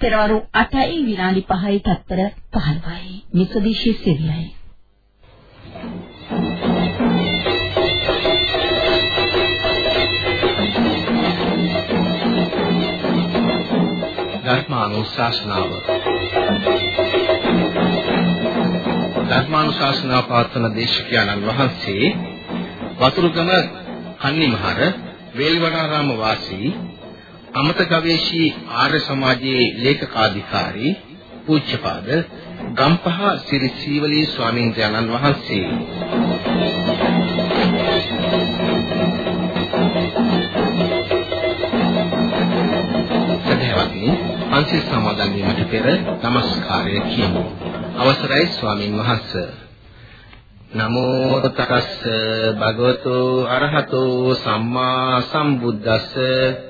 පෙරවරු 8යි විනාඩි 5යි තත්පර 15යි. මිසදිශී සිරියයි. ධර්මානුශාසනාව ධර්මානුශාසනා පාත්‍රන දේශකයන්න් වහන්සේ වතුරුගම කන්නිමහර වේල්වනාරාම වාසී අමත ගවේෂී ආර්ය සමාජයේ ලේකකාධිකාරී පූජ්‍යපාද ගම්පහ සිරි සීවලී ස්වාමීන් වහන්සේ. සදහවත්නි පන්සිල් සමාදන් වීමට පෙර নমස්කාරය කියමු. අවසරයි ස්වාමින් වහන්සේ. නමෝ තස්ස භගවතු අරහතෝ සම්මා සම්බුද්දස්ස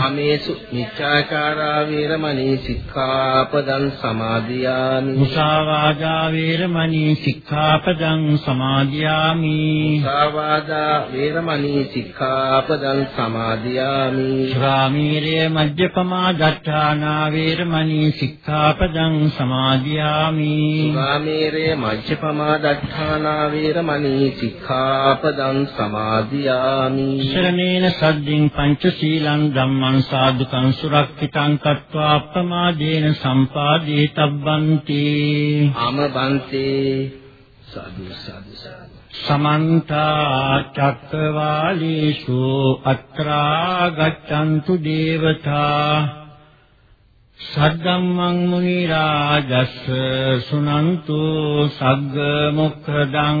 කාමේසු මිච්ඡාචාරා වේරමණී සික්ඛාපදං සමාදියාමි. මුසාවාදා වේරමණී සික්ඛාපදං සමාදියාමි. සාවාදා වේරමණී සික්ඛාපදං සමාදියාමි. ශ්‍රාමීරය මජ්ජපමා දත්තානා වේරමණී සික්ඛාපදං සමාදියාමි. සුගාමේරේ මජ්ජපමා දත්තානා වේරමණී සික්ඛාපදං සමාදියාමි. ශරණේන සද්දින් පංචශීලං ධම්මං සාදුකං සුරක්ෂිතං කତ୍වා අප්පමාදේන සම්පාදී තබ්බන්ති. අමබන්තේ. සාදු සාදු සාදු. සමන්ත චක්කවාලේසු අත්‍රා ගච්ඡන්තු දේවතා. සද්දම්මං මුනි රාජස් සුනන්තු සග්ග මොක්ඛදං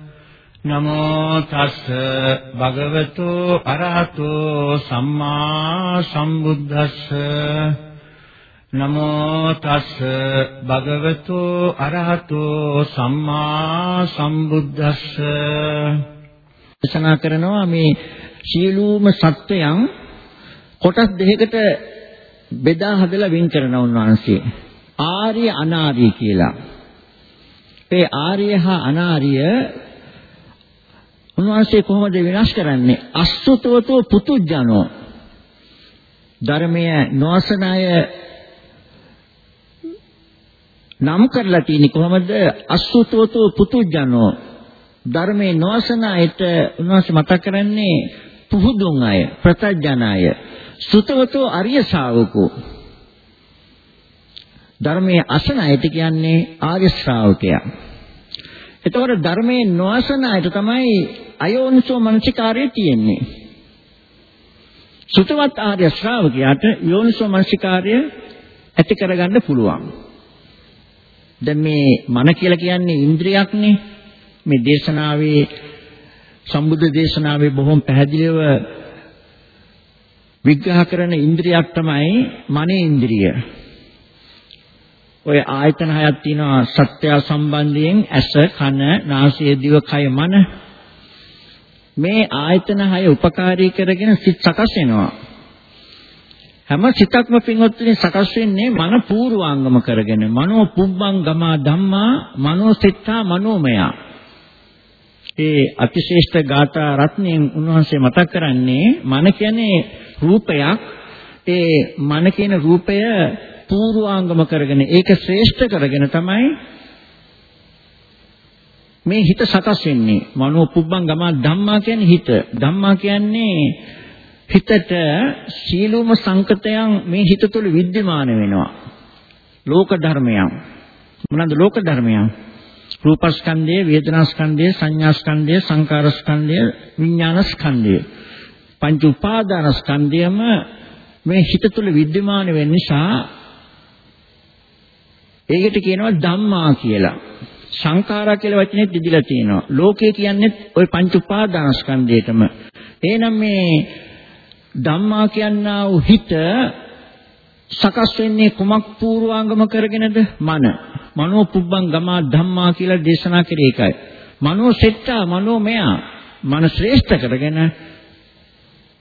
නමෝ තස්ස භගවතෝ අරහතෝ සම්මා සම්බුද්දස්ස. නමෝ තස්ස භගවතෝ අරහතෝ සම්මා සම්බුද්දස්ස. දේශනා කරනවා මේ සියලුම සත්වයන් කොටස් දෙකකට බෙදා හදලා වෙන් කරන උන්වහන්සේ. ආර්ය අනාර්ය කියලා. ඒ ආර්ය හා අනාර්ය උන්වහන්සේ කොහොමද විනාශ කරන්නේ? අසුතවතෝ පුතුජනෝ ධර්මය නොඅසන අය නම් කරලා තියෙන්නේ කොහොමද? අසුතවතෝ පුතුජනෝ ධර්මයේ නොඅසන අයට උන්වහන්සේ මතක් කරන්නේ පුහුදුන් අය, ප්‍රත්‍යඥ අය. සුතවතෝ අරිය ශාවකෝ ධර්මයේ අසන අයට කියන්නේ ආර්ය ශ්‍රාවකයා. එතකොට ධර්මයේ නොඅසන අයට තමයි අයෝනිසෝ මනසිකාරය තියෙන්නේ. සුතවත් ආර්ය ශ්‍රාවකයාට යෝනිසෝ මනසිකාරය ඇති කරගන්න පුළුවන්. දැන් මේ මන කියලා කියන්නේ ඉන්ද්‍රියක්නේ. මේ දේශනාවේ සම්බුද්ධ දේශනාවේ බොහොම පැහැදිලිව විග්‍රහ කරන ඉන්ද්‍රියක් තමයි මනේ ඉන්ද්‍රිය. ඔය ආයතන හයක් තියෙනවා සත්‍ය සම්බන්ධයෙන් ඇස, කන, නාසය, දිව, කය, මන. මේ ආයතන හය උපකාරී කරගෙන සිත් සකස් වෙනවා. හැම සිතක්ම පින්වත්නි සකස් වෙන්නේ මන පූර්වාංගම කරගෙන. මනෝ පුබ්බං ගමා ධම්මා මනෝ සිතා මනෝමය. ඒ අතිශේෂ්ඨ ගාථා රත්නයෙන් උන්වහන්සේ මතක් කරන්නේ මන කියන්නේ රූපයක්. ඒ මන කියන රූපය පූර්වාංගම කරගෙන ඒක ශ්‍රේෂ්ඨ කරගෙන තමයි මේ හිත සකස් වෙන්නේ මනෝ පුබ්බං ගම ධම්මා කියන්නේ හිත ධම්මා කියන්නේ හිතට සීලුම සංකතයන් මේ හිත තුළ विद्यमान වෙනවා ලෝක ධර්මයන් මොනවාද ලෝක ධර්මයන් රූපස්කන්ධය වේදනාස්කන්ධය සංඥාස්කන්ධය සංකාරස්කන්ධය විඥානස්කන්ධය පංච උපාදානස්කන්ධයම මේ හිත තුළ विद्यमान වෙන නිසා ඒකට කියනවා ධම්මා කියලා. සංඛාරා කියලා වචනේ දිදිලා තියෙනවා. ලෝකය කියන්නේ ওই පංච උපාදානස්කන්ධයටම. එහෙනම් මේ ධම්මා කියනා වූ හිත සකස් වෙන්නේ කුමක් පූර්වාංගම කරගෙනද? මන. මනෝ පුබ්බං ගමා ධම්මා කියලා දේශනා කරේ ඒකයි. මනෝ සෙට්ටා මනෝමය මන ශ්‍රේෂ්ඨ කරගෙන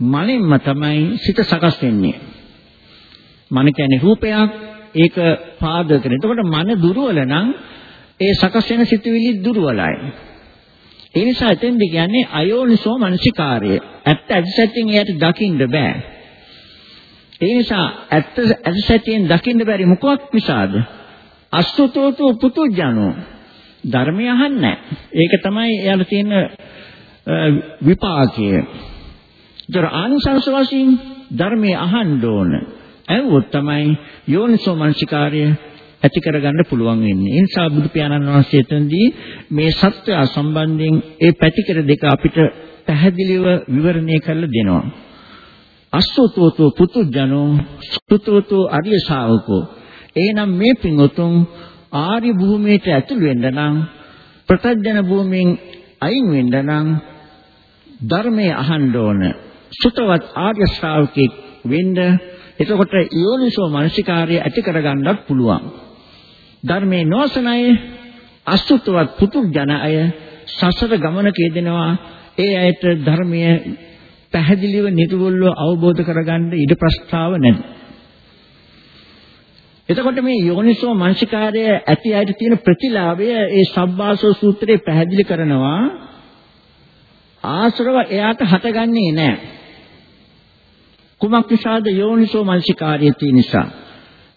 මනින්ම තමයි සිත සකස් වෙන්නේ. මන කියන්නේ රූපයක් ඒක පාදක කරන. එතකොට මන දුර්වල නම් ඒ සකස් වෙන සිතුවිලි දුර්වලයි. ඒ නිසා එතෙන්ද කියන්නේ අයෝනිසෝ මනසිකාර්ය. ඇත්ත ඇතිසැටියෙන් එයාට දකින්න බෑ. ඒ නිසා ඇත්ත ඇතිසැටියෙන් දකින්න බැරි මොකක් නිසාද? අසුතෝතු පුතුජනෝ ධර්මය අහන්නේ ඒක තමයි එයාලා තියෙන විපාකය. ඒතර ආනිසංස වශයෙන් ධර්මය අහන්න ඕන. ඇහුවොත් තමයි යෝනිසෝ මනසිකාර්ය ඇති කරගන්න පුළුවන් වෙන්නේ. ඒ නිසා බුදු පියාණන් වහන්සේ එතනදී මේ සත්‍ය සම්බන්ධයෙන් ඒ පැතිකඩ දෙක අපිට පැහැදිලිව විවරණය කරලා දෙනවා. අස්සෝතෝතෝ පුතුජනෝ සුතෝතෝ අරිය ශාවකෝ. එහෙනම් මේ පින්වතුන් ආර්ය භූමියට ඇතුළු වෙන්න නම් ප්‍රත්‍යඥ භූමියෙන් අයින් වෙන්න නම් ධර්මයේ අහන්න ඕන. සුතවත් ආර්ය ශ්‍රාවකෙක් වෙන්න එතකොට යෝනිසෝ මනසිකාර්ය ඇති කරගන්නත් පුළුවන්. ධර්මයේ නොසනය අසුතවත් පුතු ජන අය සසර ගමනක යෙදෙනවා. ඒ අයට ධර්මයේ පැහැදිලිව නිර්වුල්ව අවබෝධ කරගන්න ඉඩ ප්‍රස්තාව නැහැ. එතකොට මේ යෝනිසෝ මනසිකාර්ය ඇති අයට තියෙන ප්‍රතිලාභය ඒ සබ්බාසෝ සූත්‍රයේ පැහැදිලි කරනවා ආශ්‍රව එයාට හටගන්නේ නැහැ. කුමක් නිසාද යෝනිසෝ මනසිකාර්යය තියෙන නිසා.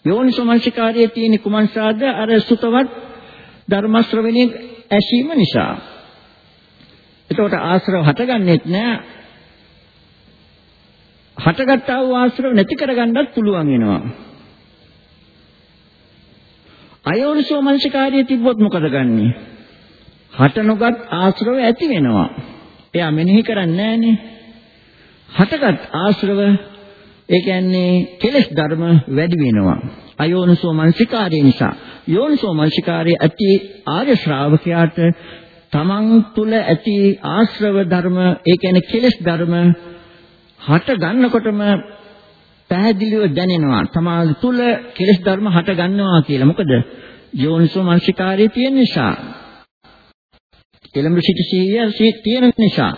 යෝනිසෝ මනසිකාර්යය තියෙන කුමක් නිසාද? අර සුතවත් ධර්ම ශ්‍රවණයේ ඇසීම නිසා. එතකොට ආශ්‍රව හටගන්නෙත් නෑ. හටගත්තා වූ ආශ්‍රව නැති කරගන්නත් පුළුවන් වෙනවා. අයෝනිසෝ මනසිකාර්යය තිබ්බොත් මොකද ගන්නෙ? හට නොගත් ආශ්‍රව ඇති වෙනවා. එයා මෙනෙහි කරන්නේ නෑනේ. හටගත් ආශ්‍රව ඒ කියන්නේ කෙලෙස් ධර්ම වැඩි වෙනවා. අයෝනිසෝ මනසිකාරය නිසා. යෝනිසෝ මනසිකාරයේ ඇති ආර්ය ශ්‍රාවකයාට තමන් තුළ ඇති ආශ්‍රව ධර්ම ඒ කියන්නේ කෙලෙස් ධර්ම හට ගන්නකොටම පැහැදිලිව දැනෙනවා. තමා තුළ කෙලෙස් ධර්ම හට ගන්නවා කියලා. මොකද යෝනිසෝ මනසිකාරයේ තියෙන නිසා. එළඹ සිට සිහිය තියෙන නිසා.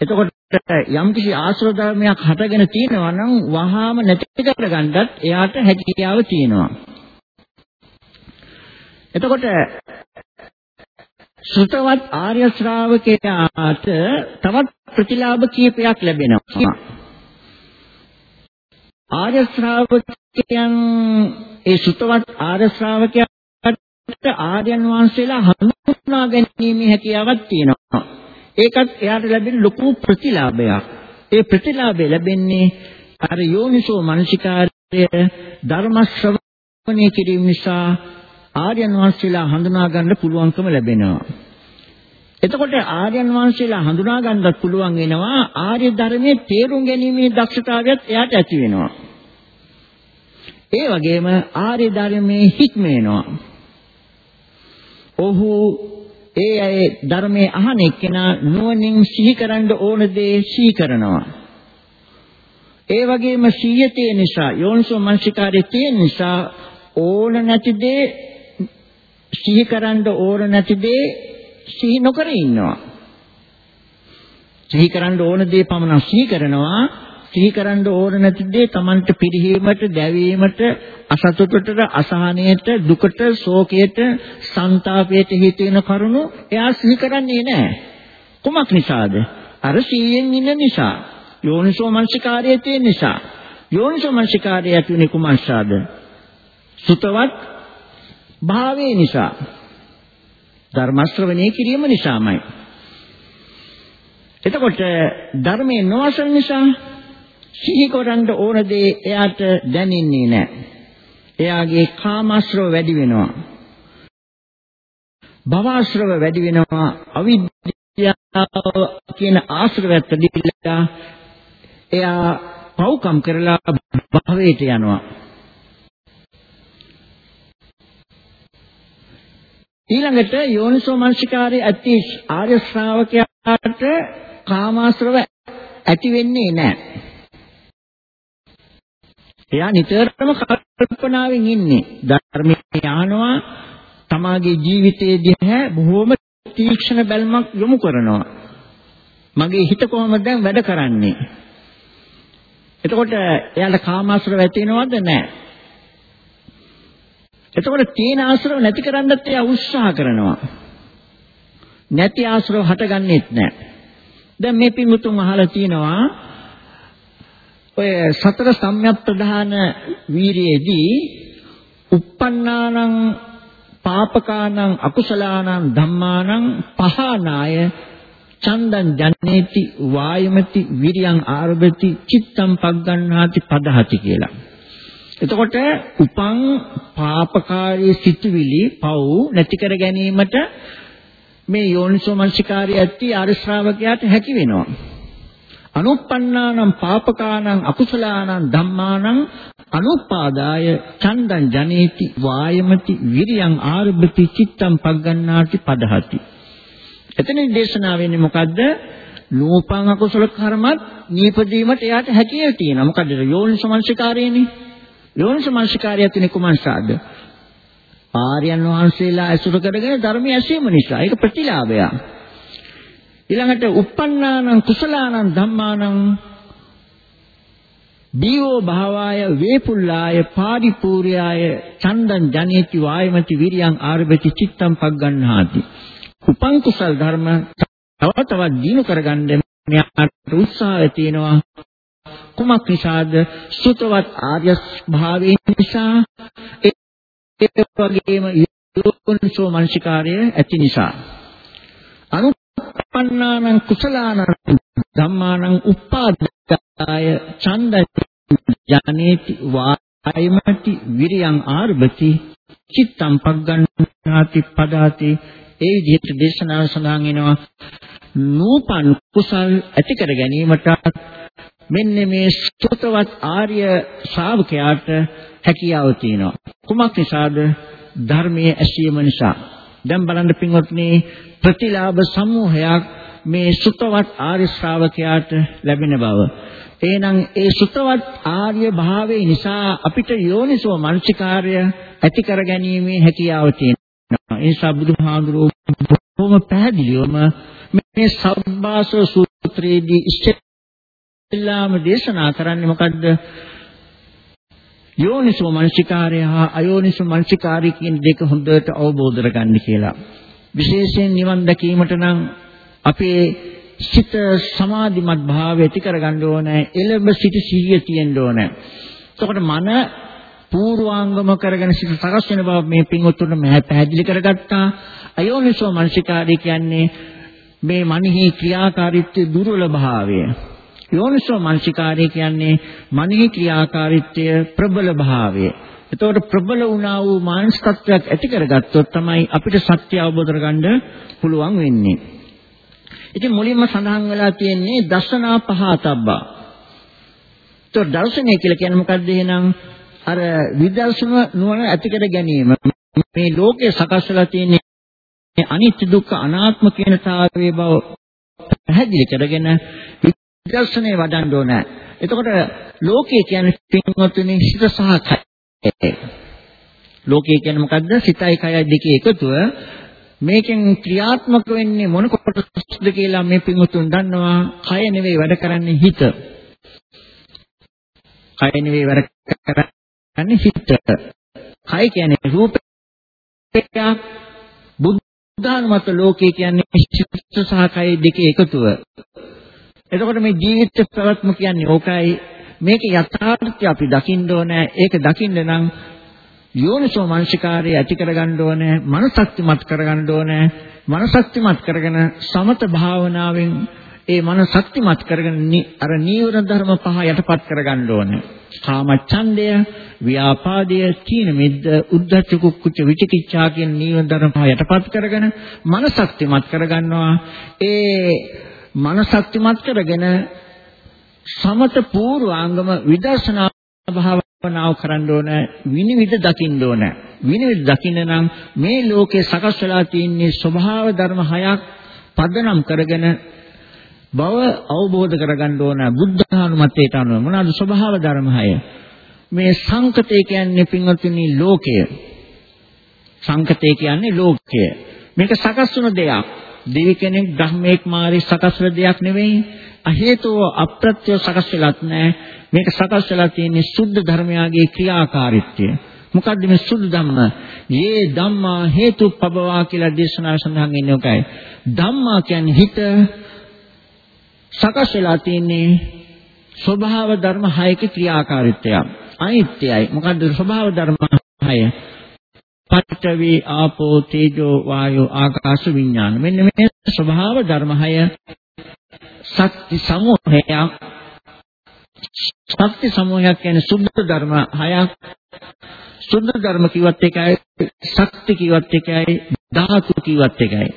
එතකොට යම් කිසි ආශ්‍රව ධර්මයක් හටගෙන තියෙනවා නම් වහාම නැති කරගන්නත් එයාට හැකියාව තියෙනවා. එතකොට සුතවත් ආර්ය ශ්‍රාවකයාට තවත් ප්‍රතිලාභ කීපයක් ලැබෙනවා. ආර්ය ශ්‍රාවකයන් ඒ සුතවත් ආර්ය ශ්‍රාවකයාට ආර්යයන් වහන්සේලා හඳුනා ගැනීමේ හැකියාවක් තියෙනවා. ඒකත් එයාට ලැබෙන ලොකු ප්‍රතිලාභයක්. ඒ ප්‍රතිලාභය ලැබෙන්නේ අර යෝනිසෝ මනසිකාර්ය ධර්ම ශ්‍රවණය කිරීම නිසා ආර්යයන් වහන්සේලා හඳුනා ගන්න පුළුවන්කම ලැබෙනවා. එතකොට ආර්යයන් වහන්සේලා හඳුනා ගන්නත් පුළුවන් වෙනවා ආර්ය ධර්මයේ තේරුම් ගැනීමේ දක්ෂතාවයත් එයාට ඇති වෙනවා. ඒ වගේම ආර්ය ධර්මයේ හික්ම වෙනවා. ඔහු ඒ අය ධර්මයේ අහන එක්කෙනා නුවණින් සිහි කරන්න ඕන දේ සිහි කරනවා. ඒ වගේම සිහිය නිසා යෝනිසෝ මනසිකාරයේ තියෙන නිසා ඕන නැති දේ සිහි කරන්න ඕන නැති දේ සිහි නොකර ඉන්නවා. සිහි කරන්න ඕන දේ පමණ සිහි කරනවා සිහි කරන්න ඕන නැති දේ Tamanට පිරිහීමට, දැවීමට, අසතුටට, අසහනයට, දුකට, ශෝකයට, සංతాපයට හේතු වෙන කරුණු එයා සිහි කරන්නේ නැහැ. කුමක් නිසාද? අර සීයෙන් ඉන්න නිසා. යෝනිසෝ මනසිකාරයේ තියෙන නිසා. යෝනිසෝ මනසිකාරය ඇති වෙන්නේ කුමක්සාද? සුතවත් භාවයේ නිසා. ධර්ම ශ්‍රවණය කිරීම නිසාමයි. එතකොට ධර්මයේ නොවසන නිසා සිහි කරන්න ඕන දේ එයාට දැනෙන්නේ නැහැ. එයාගේ කාමාශ්‍රව වැඩි වෙනවා. භවආශ්‍රව වැඩි වෙනවා. අවිද්‍යාව කියන ආශ්‍රවයත් දිවිලා එයා පව්කම් කරලා භවයට යනවා. ඊළඟට යෝනිසෝ මනසිකාරයේ ඇති ආර්ය ශ්‍රාවකයාට කාමාශ්‍රව ඇති වෙන්නේ නැහැ. එයා නිතරම කල්පනාවෙන් ඉන්නේ. ධර්මයේ ආනවා තමාගේ ජීවිතයේ දිහා බොහොම තීක්ෂණ බැල්මක් යොමු කරනවා. මගේ හිත කොහොමද දැන් වැඩ කරන්නේ? එතකොට එයාට කාමාශ්‍රව ඇති වෙනවද නැහැ? එතකොට තීන ආශ්‍රව නැති කරන්නත් එයා උත්සාහ කරනවා. නැති ආශ්‍රව හටගන්නේත් නැහැ. දැන් මේ පින්වුතුන් අහලා තියෙනවා ඔය සතර සම්‍යක් ප්‍රධාන වීරියේදී uppannānaṁ පාපකානං අකුසලානං ධම්මානං පහනාය චන්දං ජනේති වායමති විරියං ආරභති චිත්තං පග්ගණ්හාති පදහති කියලා. එතකොට උපං පාපකාරී සිතුවිලි පව් නැති කර ගැනීමට මේ යෝනිසෝ මනසිකාරය ඇති ආර්ය ශ්‍රාවකයාට හැකි වෙනවා. අනුප්පන්නානම් පාපකානම් අකුසලානම් ධම්මානම් අනුපාදාය චන්දං ජනේති වායමති විරියං ආරභති චිත්තං පග්ගණ්ණාති පදහති. එතනින් දේශනා වෙන්නේ මොකද්ද? නූපං අකුසල කර්මත් නීපදීමට එයාට හැකියාව තියෙනවා. මොකද්ද යෝනිසමංශකාරයනේ යෝනිසමංශකාරය තියෙන කුමන්සාද? ආර්යයන් වහන්සේලා ඇසුර කරගෙන ධර්මය ඇසීම නිසා. ඒක ප්‍රතිලාභයක්. ඊළඟට uppannānaṁ කුසලානං ධම්මානං දීවෝ භාවාය වේපුල්ලාය පාරිපූර්යාය චන්දං ජනේති වායමති විරියං ආරභති චිත්තං පග්ගණ්හාති. උපං කුසල් ධර්ම තව තවත් දිනු කරගන්න මෙයාට උත්සාහය තියෙනවා. කුමක් නිසාද? සුතවත් ආර්ය භාවයෙන් නිසා ඒ වගේම යෝනිසෝ මනසිකාර්ය ඇති නිසා. අනු පන්නානං කුසලානං ධම්මානං උප්පාදාය ඡන්ද ජනේති වායමති විරියං ආරභති චිත්තං පග්ගණ්ණාති පදාති ඒ විදිහට දේශනාව සඳහන් වෙනවා නූපන් කුසල් ඇති කර ගැනීමට මෙන්න මේ සුතවත් ආර්ය ශ්‍රාවකයාට හැකියාව තියෙනවා කුමක් නිසාද ධර්මයේ ඇසීම නිසා දැන් බලන්න පින්වත්නි ප්‍රතිලාභ සමූහයක් මේ සුතවත් ආර්ය ශ්‍රාවකයාට ලැබෙන බව. එහෙනම් ඒ සුතවත් ආර්ය භාවයේ නිසා අපිට යෝනිසෝ මනසිකාර්ය ඇති කරගැනීමේ හැකියාව තියෙනවා. ඒ නිසා බුදුහාඳුරෝ බොහොම පැහැදිලිවම මේ සබ්බාස සූත්‍රයේදී ඉස්සෙල්ලාම දේශනා කරන්නේ මොකද්ද? යෝනිසෝ මනසිකාරය හා අයෝනිසෝ මනසිකාරය කියන දෙක හොඳට අවබෝධ කරගන්න කියලා. විශේෂයෙන් නිවන් දැකීමට නම් අපේ සිත සමාධිමත් භාවය ඇති කරගන්න ඕනේ. එළඹ සිට සිහිය තියෙන්න ඕනේ. එතකොට මන පූර්වාංගම කරගෙන සිට සකස් වෙන බව මේ පින්වත්තුන්ට මම පැහැදිලි කරගත්තා. අයෝනිසෝ මනසිකාරය කියන්නේ මේ මනෙහි ක්‍රියාකාරීත්වයේ දුර්වල භාවය. යෝනිසෝ මනසිකාරය කියන්නේ මනෙහි ක්‍රියාකාරීත්වය ප්‍රබල භාවය. එතකොට ප්‍රබල වුණා වූ මානසිකත්වයක් ඇති කරගත්තොත් තමයි අපිට සත්‍ය අවබෝධ කරගන්න පුළුවන් වෙන්නේ. ඉතින් මුලින්ම සඳහන් වෙලා තියෙන්නේ දර්ශනා පහතබ්බා. તો දර්ශනය කියලා කියන්නේ මොකක්ද එහෙනම් අර විදර්ශන නුවණ ඇති කර ගැනීම. මේ ලෝකේ සකස් වෙලා තියෙන්නේ අනිත්‍ය දුක්ඛ අනාත්ම කියන තාවයේ බව පැහැදිලි කරගෙන විදර්ශනේ වඩන්න ඕන. එතකොට ලෝකේ කියන්නේ පින්වත්නි හිත සහ කය. ලෝකේ කියන්නේ මොකද්ද? සිතයි කයයි දෙකේ එකතුව. මේකෙන් ක්‍රියාත්මක වෙන්නේ මොන කොටසද කියලා මේ පින්වතුන් දන්නවා. කය නෙවෙයි වැඩ කරන්නේ හිත. කය නෙවෙයි වැඩ කරන්නේ හිත. කය කියන්නේ රූපයක්. බුද්ධානුමත ලෝකේ කියන්නේ සිත සහ කය දෙකේ එකතුව. එතකොට මේ ජීවිත ප්‍රවත්ම කියන්නේ ඕකයි මේක යථාර්ථය අපි දකින්න ඕනේ. ඒක දකින්න නම් යෝනිසෝ මනසිකාරය ඇති කරගන්න ඕනේ. මනසක්තිමත් කරගන්න ඕනේ. මනසක්තිමත් කරගෙන සමත භාවනාවෙන් ඒ මන ශක්තිමත් කරගෙන අර නීවර ධර්ම පහ යටපත් කරගන්න ඕනේ. කාමච්ඡන්දය, ව්‍යාපාදය, තීන මිද්ද, උද්ධච්ච කුක්කුච්ච විචිකිච්ඡා කියන නීවර ධර්ම පහ යටපත් කරගෙන මන ශක්තිමත් කරගන්නවා. ඒ මන ශක්තිමත් කරගෙන සමත පූර්වාංගම විදර්ශනා භාවනාව කරන්න ඕන විනිවිද දකින්න ඕන. විනිවිද දකින්න නම් මේ ලෝකේ සකස් වෙලා තියෙන ස්වභාව ධර්ම හයක් පදනම් කරගෙන බව අවබෝධ කරගන්න ඕන බුද්ධානුමතයට අනුව. මොනවාද ස්වභාව ධර්ම හය? මේ සංකතේ කියන්නේ පින්වත්නි ලෝකය. සංකතේ කියන්නේ ලෝකය. මේක සකස් වුණ දෙයක්. දෙවි කෙනෙක් ධර්මයක් මාරි සකස් වෙන දෙයක් නෙවෙයි අහේතුව අප්‍රත්‍ය සකස් වෙලත් නැහැ මේක සකස් වෙලා තියෙන්නේ සුද්ධ ධර්මයාගේ ක්‍රියාකාරීත්වය මොකද්ද මේ සුද්ධ ධම්ම? යේ ධම්මා හේතුපබවා කියලා දේශනාව සඳහන් වෙන්නේ ඔකයි. ධම්මා කියන්නේ හිත සකස් වෙලා තියෙන්නේ ස්වභාව ධර්ම හයක ක්‍රියාකාරීත්වය. අනිත්‍යයි. මොකද්ද ස්වභාව ධර්ම හය? පඨවි ආපෝ තේජෝ වායෝ ආකාශ විඥාන. මෙන්න මේ ස්වභාව ධර්ම හය ශක්ති සමූහයක්. ශක්ති සමූහයක් කියන්නේ සුද්ධ ධර්ම හයක්. සුද්ධ ධර්ම කිව්වත් එකයි ශක්ති කිව්වත් එකයි ධාතු කිව්වත් එකයි.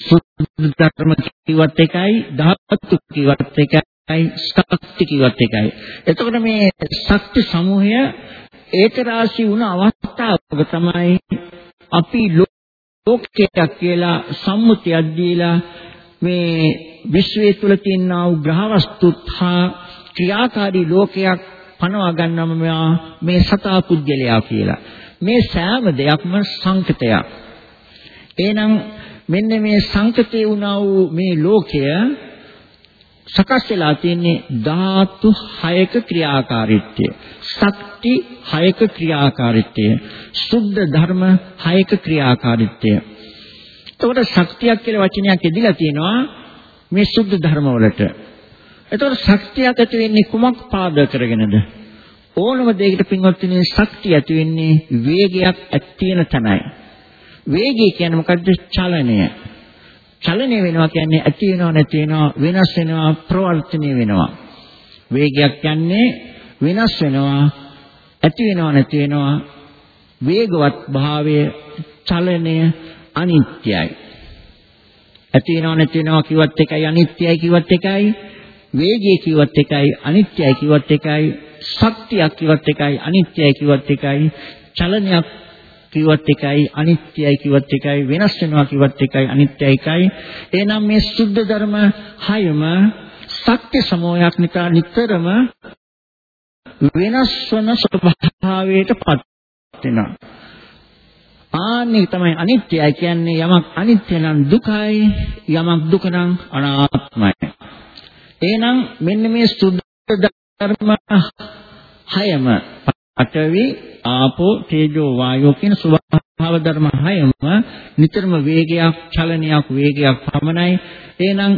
සුද්ධ ධර්ම කිව්වත් එකයි ධාතු කිව්වත් එකයි ශක්ති කිව්වත් එකයි. එතකොට මේ ශක්ති සමූහය ඒක රාශි වුණ අවස්ථාවක තමයි අපි ලෝකයක් කියලා සම්මුතියක් දීලා මේ විශ්වය තුල තියෙනා වූ ග්‍රහ වස්තුත් හා ක්‍රියාකාරී ලෝකයක් පනවා ගන්නම මේ සතා පුද්ගලයා කියලා. මේ සෑම දෙයක්ම සංකතයක්. එහෙනම් මෙන්න මේ සංකතේ වුණා වූ මේ ලෝකය සකස් වෙලා තියෙන්නේ ධාතු 6ක ක්‍රියාකාරීත්වය. ශක්ති 6ක ක්‍රියාකාරීත්වය. සුද්ධ ධර්ම 6ක ක්‍රියාකාරීත්වය. එතකොට ශක්තියක් කියලා වචනයක් එදිලා තියෙනවා මේ සුද්ධ ධර්ම වලට. එතකොට ශක්තියක් ඇති වෙන්නේ කුමක් පාදක කරගෙනද? ඕනම දෙයකට පින්වත්නි ශක්තිය ඇති වෙන්නේ වේගයක් ඇත්තින තැනයි. වේගය කියන්නේ මොකද්ද? චලනය. චලනය වෙනවා කියන්නේ ඇති වෙනව නැති වෙනව වෙනස් වෙනවා ප්‍රවර්තනය වෙනවා. වේගයක් කියන්නේ වෙනස් වෙනවා ඇති වෙනව නැති වෙනවා වේගවත් භාවය චලනය අනිත්‍යයි. ඇති වෙනව නැති වෙනව කිව්වත් එකයි අනිත්‍යයි කිව්වත් එකයි වේගය කිව්වත් එකයි අනිත්‍යයි කිව්වත් එකයි ශක්තියක් කිව්වත් එකයි අනිත්‍යයි කිව්වත් එකයි චලනයක් කිව්වත් එකයි අනිත්‍යයි කිව්වත් එකයි වෙනස් වෙනවා කිව්වත් එකයි අනිත්‍යයි එකයි. එහෙනම් මේ සුද්ධ ධර්ම හයම සත්‍ය සමෝයක් නිකා නිතරම වෙනස් වන ස්වභාවයටපත් වෙනවා. ආන්නේ තමයි අනිත්‍යයි කියන්නේ යමක් අනිත්‍ය නම් දුකයි යමක් දුක නම් අනාත්මයි. එහෙනම් මෙන්න මේ සුද්ධ ධර්ම හයම පඨවි ආපෝ තේජෝ වායෝ කියන ස්වභාව ධර්ම හයම නිතරම වේගයක් චලනයක් වේගයක් පමණයි එහෙනම්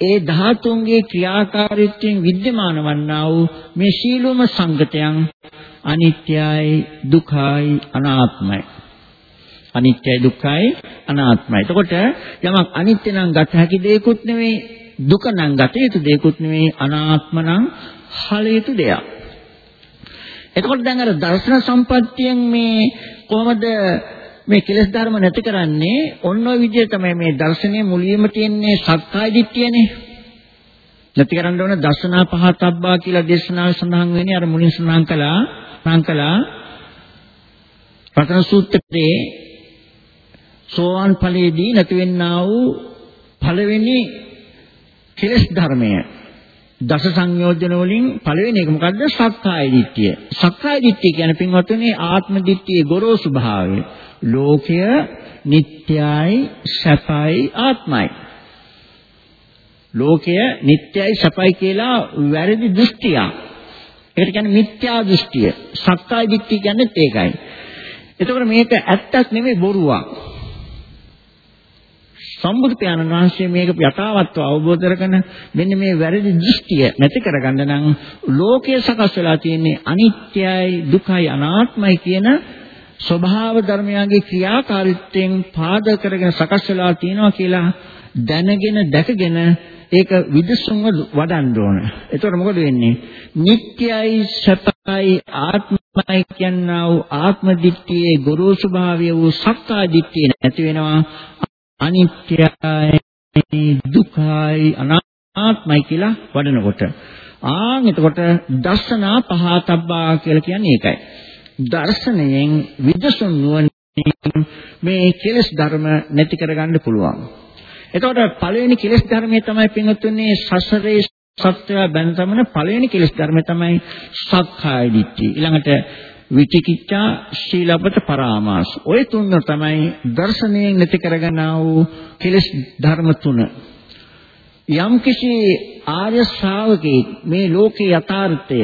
ඒ ධාතුන්ගේ ක්‍රියාකාරීත්වයෙන් विद्यमान වන්නා වූ මේ සීලොම සංගතයන් අනිත්‍යයි දුකයි අනාත්මයි අනිත්‍යයි දුක්ඛයි අනාත්මයි. එතකොට යමක් අනිත්‍ය නම් ගත හැකි දෙයක්ුත් නෙවෙයි දුක නම් ගත යුතු දෙයක්ුත් නෙවෙයි අනාත්ම නම් හල යුතු දෙයක්. එතකොට දැන් අර දර්ශන සම්පත්තියෙන් මේ කොහොමද මේ කෙලෙස් ධර්ම නැති කරන්නේ ඔන්න ඔය විදිහ තමයි මේ දර්ශනයේ මුලින්ම තියෙන්නේ සක්කාය දිට්ඨියනේ. නැති කරන්න ඕන දර්ශනා පහතබ්බා කියලා දේශනාවේ සඳහන් වෙන්නේ අර මුලින් සඳහන් කළා සංකලා රතන සූත්‍රයේ සෝවාන් ඵලයේදී නැති වෙන්නා වූ පළවෙනි කෙලෙස් ධර්මය දස සංයෝජන වලින් පළවෙනි එක මොකද්ද? සක්කාය දිට්ඨිය. සක්කාය දිට්ඨිය කියන්නේ පින්වත්නි ආත්ම දිට්ඨියේ ගොරෝසු භාවය. ලෝකය නිට්ටයයි, සැපයි, ආත්මයි. ලෝකය නිට්ටයයි, සැපයි කියලා වැරදි දෘෂ්ටියක්. ඒකට කියන්නේ මිත්‍යා දෘෂ්ටිය. සක්කාය දිට්ඨිය කියන්නේ ඒකයි. එතකොට මේක ඇත්තක් නෙමෙයි බොරුවක්. සම්බුදු පියාණන් වහන්සේ මේක යථාවත්ව අවබෝධ කරගෙන මෙන්න මේ වැරදි දෘෂ්ටිය නැති කරගන්න නම් ලෝකයේ සකස් වෙලා තියෙන්නේ අනිත්‍යයි දුකයි අනාත්මයි කියන ස්වභාව ධර්මයන්ගේ ක්‍රියාකාරීත්වයෙන් පාදක කරගෙන සකස් වෙලා තියෙනවා කියලා දැනගෙන දැකගෙන ඒක විදසුන්ව වඩන්න ඕන. එතකොට මොකද වෙන්නේ? නිට්ටයයි සතයි ආත්මයි කියනා වූ ආත්ම දිට්ඨියේ ගුරු ස්වභාවය වූ සක්කා දිට්ඨිය නැති වෙනවා. අනිත්‍යයි දුකයි අනාත්මයි කියලා වඩනකොට ආන් එතකොට දර්ශනා පහතබ්බා කියලා කියන්නේ ඒකයි. දර්ශනයෙන් විදසුන් නුවණින් මේ කෙලෙස් ධර්ම නැති කරගන්න පුළුවන්. එතකොට පළවෙනි කෙලෙස් ධර්මයේ තමයි පින්වත්තුනේ සසරේ සත්‍යය බැන තමන පළවෙනි කෙලෙස් ධර්මය තමයි සක්කාය දිට්ඨිය. ඊළඟට විචිකිච්ඡා ශීලබ්බත පරාමාස. ওই තුන තමයි දර්ශනයෙන් නැති කරගන්නා වූ කෙලෙස් ධර්ම තුන. යම්කිසි ආර්ය ශ්‍රාවකෙක් මේ ලෝකේ යථාර්ථය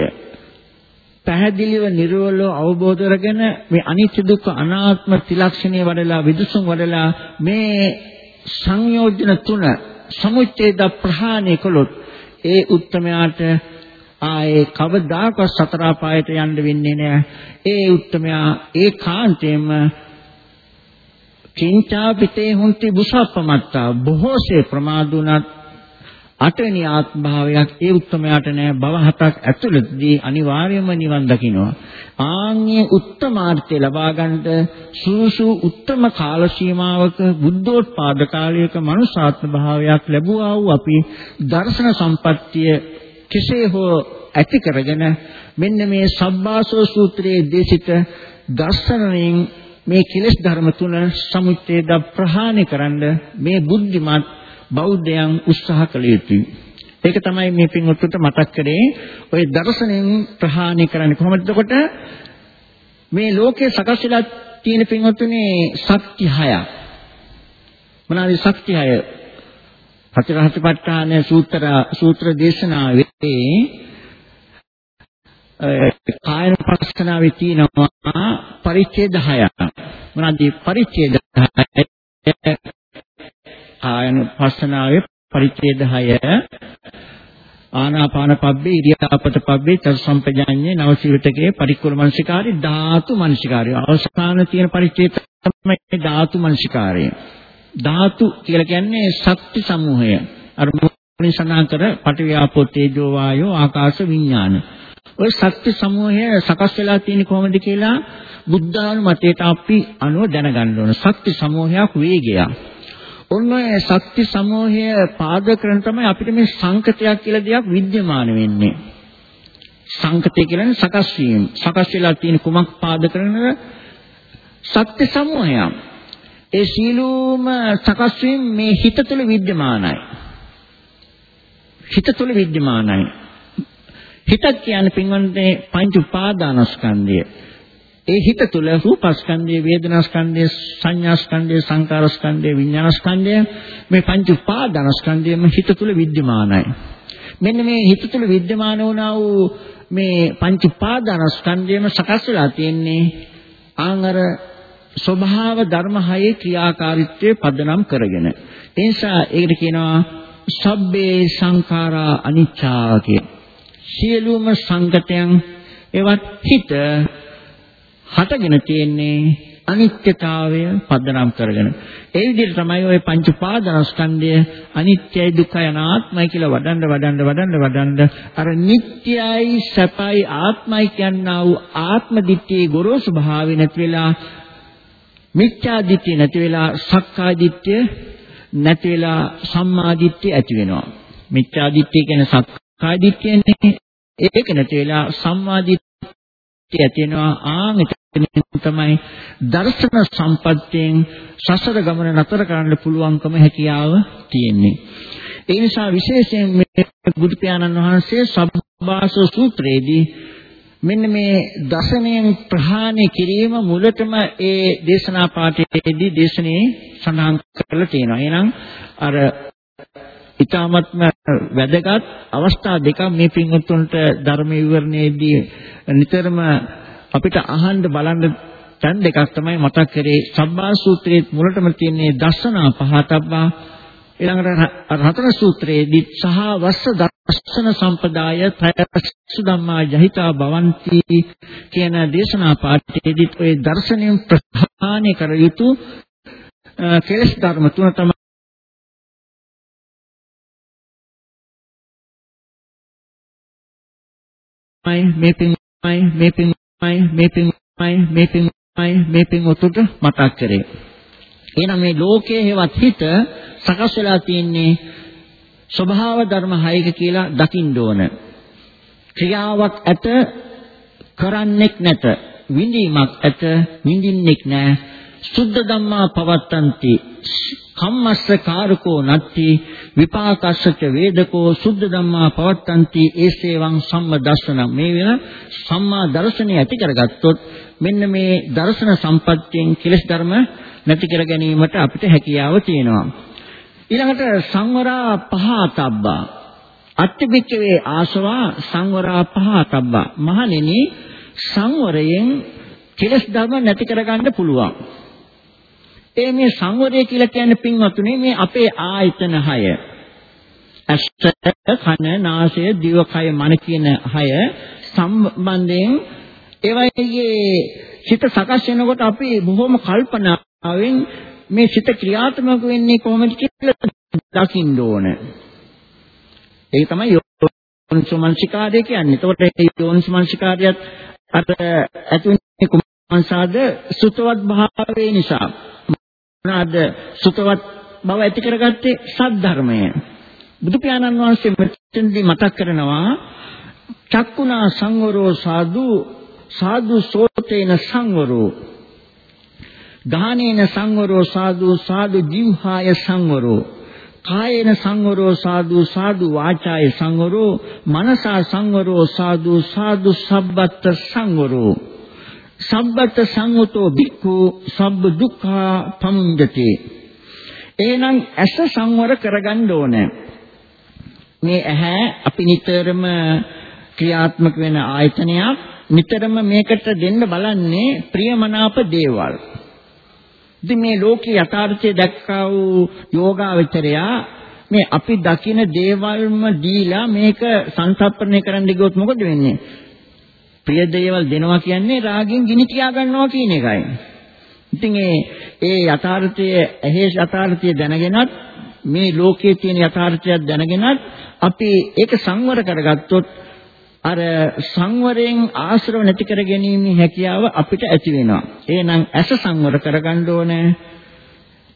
පැහැදිලිව නිර්වලව අවබෝධ කරගෙන මේ අනිත්‍ය දුක්ඛ අනාත්ම ත්‍රිලක්ෂණය වඩලා විදුසුම් වඩලා මේ සංයෝජන තුන සමුච්ඡේද ප්‍රහාණය කළොත් ඒ උත්තමයාට ආයේ කවදාකවත් සතර පායට යන්න වෙන්නේ නැහැ. ඒ උත්තමයා ඒකාන්තයෙන්ම කිංචා පිටේ හුන්ති බුසප්පමත්තා බොහෝසේ ප්‍රමාදුණත් අටවෙනි ආත්මභාවයක් ඒ උත්තමයාට නෑ භව හතක් ඇතුළතදී අනිවාර්යයෙන්ම නිවන් දකින්නවා. ආන්‍ය උත්තමාර්ථය ලබා ගන්නට සූසු උත්තම කාල සීමාවක බුද්ධෝත්පාද කාලයක මනුෂ්‍යාත්ම භාවයක් ලැබුවා වූ අපි දර්ශන සම්පත්තිය කෙසේ හෝ ඇති කරගෙන මෙන්න මේ සබ්බාසෝ සූත්‍රයේ දේශිත දර්ශනයෙන් මේ කෙලෙස් ධර්ම තුන සමුච්ඡේද ප්‍රහාණය කරන්න මේ බුද්ධිමත් බෞද්ධයන් උත්සාහ කළ යුතුයි. ඒක තමයි මේ පින්වත්තුන්ට මතක් කරේ ওই දර්ශනයෙන් ප්‍රහාණය කරන්නේ කොහොමද එතකොට මේ ලෝකේ සකස් වෙලා තියෙන පින්වත්තුනේ ශක්ති හයක්. මොනවාද ශක්ති හය? සතරහතිපට්ඨාන සූත්‍ර සූත්‍ර දේශනාවේ කායන පස්සනාවේ තියෙනවා පරිච්ඡේද 6ක්. මොනවාද පරිච්ඡේද 6? කායන පස්සනාවේ පරිච්ඡේද 6 ආනාපාන පබ්බේ ඉරියාපත පබ්බේ චතු සම්පජාඤ්ඤේ නවසීවිතකේ පරික්කුල මනසිකාරي ධාතු මනසිකාරي අවසාන තියෙන පරිච්ඡේද තමයි ධාතු මනසිකාරය. ධාතු කියලා කියන්නේ ශක්ති සමූහය. අර මුලින් සඳහන් කර පටිවිආපෝ තේජෝ වායෝ ආකාශ විඥාන. ওই ශක්ති සමූහය සකස් වෙලා තියෙන්නේ කොහොමද කියලා බුද්ධානුමතයට අපි අනුව දැනගන්න ඕන. ශක්ති සමූහයක් වේගයක්. ඔන්න ඔය ශක්ති සමූහය පාදක කරන තමයි අපිට මේ සංකතයක් කියලා දෙයක් විද්‍යමාන වෙන්නේ. සංකතය කියන්නේ සකස් වීම. සකස් වෙලා තියෙන කුමක් පාදක කරනද? ශක්ති සමූහයක්. ඒ සීලූම සකස් වීම මේ හිත තුළ විද්‍යමානයි. හිත තුළ විද්‍යමානයි. හිත කියන්නේ පින්වන්තේ පංච උපාදානස්කන්ධය. ඒ හිත තුළ රූපස්කන්ධය, වේදනාස්කන්ධය, සංඥාස්කන්ධය, සංකාරස්කන්ධය, විඥානස්කන්ධය මේ පංච උපාදානස්කන්ධයම හිත තුළ විද්‍යමානයි. මෙන්න මේ හිත තුළ විද්‍යමාන වුණා වූ මේ පංච උපාදානස්කන්ධයම සකස් වෙලා තියෙන්නේ ආංගර ස්වභාව ධර්ම හයේ ක්‍රියාකාරීත්වය පදනම් කරගෙන. ඒ නිසා ඒකට කියනවා සබ්බේ සංඛාරා අනිච්චා කිය. සියලුම සංගතයන් එවත් හිත හටගෙන තියෙන්නේ අනිත්‍යතාවය පදනම් කරගෙන. ඒ විදිහට තමයි ওই පංච උපාදානස්කන්ධය අනිත්‍යයි දුක්ඛයි අනාත්මයි කියලා වඩන්න වඩන්න වඩන්න වඩන්න අර නිට්ටයයි සැපයි ආත්මයි කියනා වූ ආත්ම දිට්ඨියේ ගොරෝසු භාවය නැති වෙලා මිත්‍යා දිට්ඨිය නැති වෙලා සක්කාය දිට්ඨිය නැති වෙලා සම්මා දිට්ඨිය ඇති වෙනවා. මිත්‍යා දිට්ඨිය කියන්නේ සක්කාය දිට්ඨියනේ. ඒක නැති වෙලා සම්මා දිට්ඨිය ඇති වෙනවා. ආන් එතනින් තමයි දර්ශන සම්පත්තියෙන් සසර ගමන නතර කරන්න පුළුවන්කම හැකියාව තියෙන්නේ. ඒ නිසා විශේෂයෙන් මේ බුදු පියාණන් වහන්සේ සබ්බාස සූත්‍රයේදී මෙන්න මේ දසනයෙන් ප්‍රහාණය කිරීම මුලටම ඒ දේශනා පාඨයේදී දේශනේ සඳහන් කරලා තියෙනවා. එහෙනම් අර ඊ타මත්ම වැදගත් අවස්ථා දෙකක් මේ පින්වත්තුන්ට ධර්ම විවරණයේදී නිතරම අපිට අහන්න බලන්න තැන් දෙකක් තමයි මතක් කරේ සබ්බා සූත්‍රයේ මුලටම තියෙන දර්ශනා පහතබ්බා ඊළඟට රතන සූත්‍රයේදී සහ වස්ස දර්ශන සම්පදාය ත්‍රිසු ධම්මා ජහිතා භවಂತಿ කියන දේශනා පාඨයේදී ඔය දර්ශනයෙන් ප්‍රධානය කර යුතු කෙලස් ධර්ම තුන තමයි මේ පින්මයි මේ පින්මයි මේ පින්මයි මේ පින්මයි මේ පින් උතුට මතක් කරේ. එහෙනම් මේ ලෝකයේ හේවත් හිත සකස් වෙලා තියෙන්නේ ස්වභාව ධර්ම හයක කියලා දකින්න ඕන. ක්‍රියාවක් ඇත කරන්නෙක් නැත. විඳීමක් ඇත විඳින්නෙක් නැහැ. සුද්ධ ධම්මා පවත්තන්ති කම්මස්ස කාරකෝ නත්ති විපාකස්සච වේදකෝ සුද්ධ ධම්මා පවත්තන්ති ඒසේවං සම්මදස්සන මේ වෙන සම්මා දර්ශනය ඇති කරගත්තොත් මෙන්න මේ දර්ශන සම්පත්තියෙන් කෙලෙස් ධර්ම නැති කර ගැනීමට අපිට හැකියාව තියෙනවා ඊළඟට සංවරා පහතබ්බා අත්‍යවිච්චවේ ආසවා සංවරා පහතබ්බා මහණෙනි සංවරයෙන් කෙලස් ධර්ම නැති කරගන්න පුළුවන්. ඒ මේ සංවරය කියලා කියන්නේ පින්වත්නි මේ අපේ ආයතන 6 ඇස කන නාසය දිව කය මන කියන 6 සම්බන්ධයෙන් ඒවයේ සිත සකස් වෙනකොට අපි බොහොම කල්පනාවෙන් මේ සිත ක්‍රියාත්මක වෙන්නේ කොහොමද කියලා දකින්න ඕන. ඒක තමයි යෝනිසමංසිකාරය කියන්නේ. එතකොට මේ යෝනිසමංසිකාරයත් අර ඇති වෙන්නේ කුමන්සාද සුතවත් භාවයේ නිසා. මොනවාද සුතවත් බව ඇති කරගත්තේ සද්ධර්මය. බුදු පියාණන් වහන්සේ මෙතෙන්දී මතක් කරනවා චක්කුණා සංවරෝ සාදු සාදු සෝතේන සංවරෝ ගාහනේන සංවරෝ සාදු සාදු ජීවහාය සංවරෝ. කායේන සංවරෝ සාදු සාදු වාචාය සංවරෝ. මනසා සංවරෝ සාදු සාදු සබ්බත් සංවරෝ. සබ්බත් සංවතෝ බික්ඛු සබ්බ දුක්ඛා පමුඤ්ජති එහෙනම් ඇස සංවර කරගන්න ඕනේ. මේ ඇහැ අපි නිතරම ක්‍රියාත්මක වෙන ආයතනයක්. නිතරම මේකට දෙන්න බලන්නේ ප්‍රියමනාප දේවල්. ඉතින් මේ ලෝකේ යථාර්ථය දැක්කා වූ යෝගාවචරයා මේ අපි දකින දේවල්ම දීලා මේක සංසප්පණය කරන්න ගියොත් මොකද වෙන්නේ? ප්‍රිය දේවල් දෙනවා කියන්නේ රාගෙන් ගිනි තියා ගන්නවා කියන එකයි. ඉතින් ඒ ඒ යථාර්ථය ඇහි යථාර්ථය දැනගෙනත් මේ ලෝකයේ තියෙන යථාර්ථයක් දැනගෙනත් අපි ඒක සංවර කරගත්තොත් අර සංවරයෙන් ආශ්‍රව නැති කර ගැනීමේ හැකියාව අපිට ඇති වෙනවා. එහෙනම් ඇස සංවර කරගන්න ඕනේ.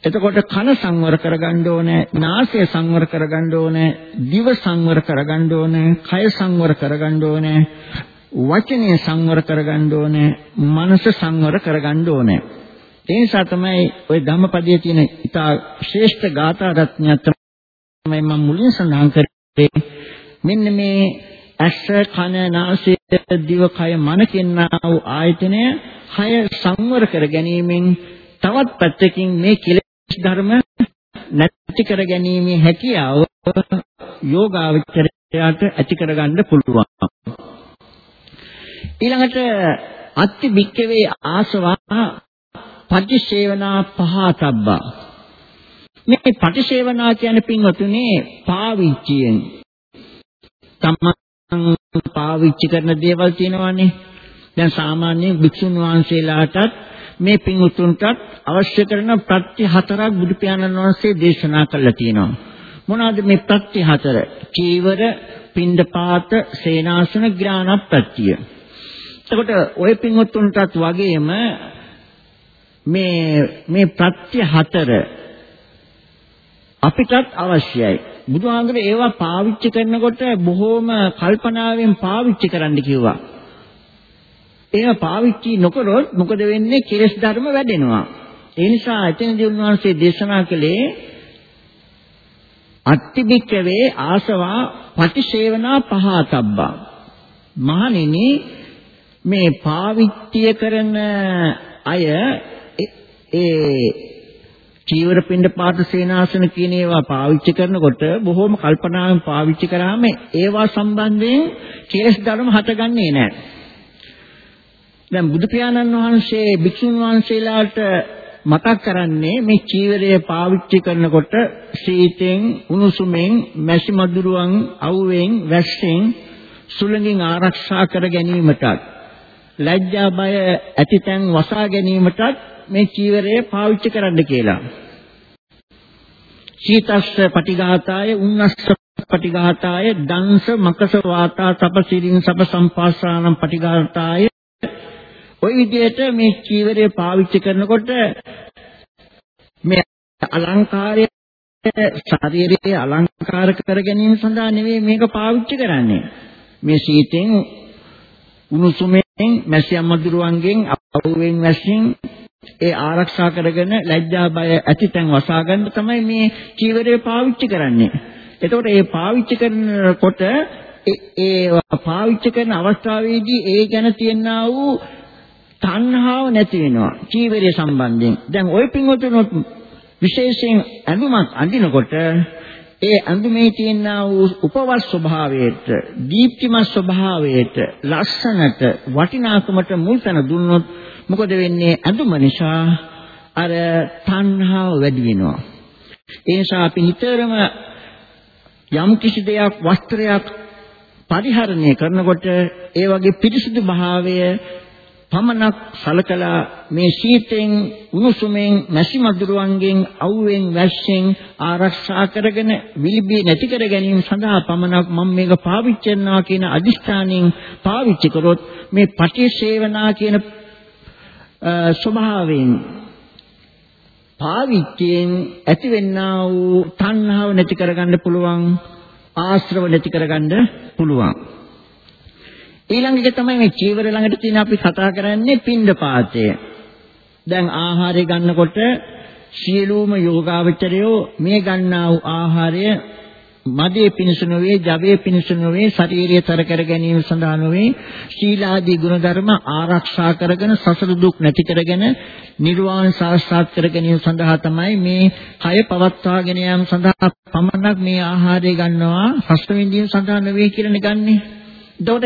එතකොට කන සංවර කරගන්න ඕනේ, නාසය සංවර කරගන්න ඕනේ, දිව සංවර කරගන්න ඕනේ, කය සංවර කරගන්න ඕනේ, වචනය සංවර කරගන්න ඕනේ, මනස සංවර කරගන්න ඕනේ. ඒ නිසා තමයි ওই ධම්මපදයේ තියෙන ඉතා ශ්‍රේෂ්ඨ ගාථා රත්නයක් තමයි මම මුලින් සඳහන් කරේ. මෙන්න මේ ඇස කන නාසය දිව කය මන කියනා වූ ආයතනය හය සංවර කර ගැනීමෙන් තවත් පැත්තකින් මේ කෙලෙස් ධර්ම නැති කර ගැනීමේ හැකියාව යෝගාවචරයට ඇති කරගන්න පුළුවන්. ඊළඟට අත්ති බික්කවේ ආසවා පටිසේවනා පහතබ්බා මේ පටිසේවනා කියන්නේ පින්වතුනේ පාවිච්චියෙන් තමන් පාවිච්චි කරන දේවල් තියෙනවානේ. දැන් සාමාන්‍ය භික්ෂුන් වහන්සේලාටත් මේ පින් උතුම්ටත් අවශ්‍ය කරන ප්‍රත්‍ය හතරක් බුදු පියාණන් වහන්සේ දේශනා කළා තියෙනවා. මොනවාද මේ ප්‍රත්‍ය හතර? චීවර, පින්ඩපාත, සේනාසන, ග්‍රාණප්‍රත්‍ය. එතකොට ওই පින් උතුම්ටත් වගේම මේ මේ ප්‍රත්‍ය හතර අපිටත් අවශ්‍යයි. බුදුහාමුදුරේ ඒවා පාවිච්චි කරනකොට බොහෝම කල්පනාවෙන් පාවිච්චි කරන්න කිව්වා. ඒවා පාවිච්චි නොකරොත් මොකද වෙන්නේ? කෙලෙස් ධර්ම වැඩෙනවා. ඒ නිසා එතනදී උන්වහන්සේ දේශනා කළේ අත්තිබික්කවේ ආසවා පටිසේවනා පහතබ්බා. මහණෙනි මේ පාවිච්චි කරන අය ඒ චීවර පින්ඩ පාත සේනාසන කියන ඒවා පාවිච්චි කරනකොට බොහොම කල්පනාවෙන් පාවිච්චි කරාම ඒවා සම්බන්ධයෙන් කෙලස් ධර්ම හටගන්නේ නැහැ. දැන් බුදු පියාණන් වහන්සේ භික්ෂුන් වහන්සේලාට මතක් කරන්නේ මේ චීවරය පාවිච්චි කරනකොට සීතෙන් උණුසුමෙන් මැසි මදුරුවන් අවුවෙන් වැස්සෙන් සුළඟින් ආරක්ෂා කර ගැනීමටත් ලැජ්ජා බය ඇතිතෙන් වසා ගැනීමටත් මේ චීවරය පාවිච්චි කරන්න කියලා. සීතස්ස පටිඝාතාය උන්නස්ස පටිඝාතාය දංශ මකස වාතා තපසිරින් සප සම්පාසානම් පටිඝාතාය ওই විදිහට මේ චීවරය පාවිච්චි කරනකොට මේ අලංකාරය ශරීරයේ අලංකාර කර ගැනීම සඳහා නෙවෙයි මේක පාවිච්චි කරන්නේ. මේ සීතෙන් උණුසුමෙන් මැසියම් මදුරුවන්ගෙන් අවුවෙන් වැසින් ඒ ආරක්ෂා කරගෙන ලැජ්ජා බය ඇතිතෙන් වසා ගන්න තමයි මේ චීවරය පාවිච්චි කරන්නේ. එතකොට ඒ පාවිච්චි කරනකොට ඒ පාවිච්චි කරන අවස්ථාවේදී ඒ ගැන තියෙනා වූ තණ්හාව නැති වෙනවා චීවරය සම්බන්ධයෙන්. දැන් ওই පින්වතුනොත් විශේෂයෙන් ඇඳුමක් අඳිනකොට ඒ ඇඳුමේ තියෙනා වූ උපවස් ස්වභාවයට, දීප්තිමත් ස්වභාවයට, ලස්සනට, වටිනාකමට මුල් තැන දුන්නොත් මොකද වෙන්නේ? ඇඳුම නිසා අර තණ්හාව වැඩි වෙනවා. ඒ නිසා අපි නිතරම යම් කිසි දෙයක් වස්ත්‍රයක් පරිහරණය කරනකොට ඒ වගේ පිරිසුදු භාවය පමණක් සලකලා මේ શීතෙන් උණුසුමෙන් මැසි මදුරුවන්ගෙන් අවුවෙන් වැස්සෙන් ආරක්ෂා කරගෙන විලිබී නැති කර ගැනීම සඳහා පමණක් මම මේක පාවිච්චි කරනවා කියන අදිෂ්ඨානයෙන් පාවිච්චි කරොත් මේ පටිසේවනා කියන ස්වභාවයෙන් පාවිච්චියෙන් ඇතිවෙන්නා වූ තණ්හාව නැති කරගන්න පුළුවන් ආශ්‍රව නැති කරගන්න පුළුවන් ඊළඟ එක තමයි මේ චීවර ළඟට තියෙන අපි කතා කරන්නේ පින්ඩ පාතය. දැන් ආහාරය ගන්නකොට සියලුම යෝගාවචරයෝ මේ ගන්නා වූ ආහාරය මදේ පිණිස නොවේ, ජවයේ පිණිස නොවේ, ශාරීරිය තර කර ගැනීම සඳහා නොවේ, ශීලාදී ගුණධර්ම ආරක්ෂා කරගෙන සසර දුක් නැති කරගෙන නිර්වාණ සාක්ෂාත් කර ගැනීම සඳහා තමයි මේ කය පවත්වාගෙන යාම සඳහා පමණක් මේ ආහාරය ගන්නවා, හස්ත විඳීම සඳහා නෙවෙයි කියලා නෙගන්නේ. එතකොට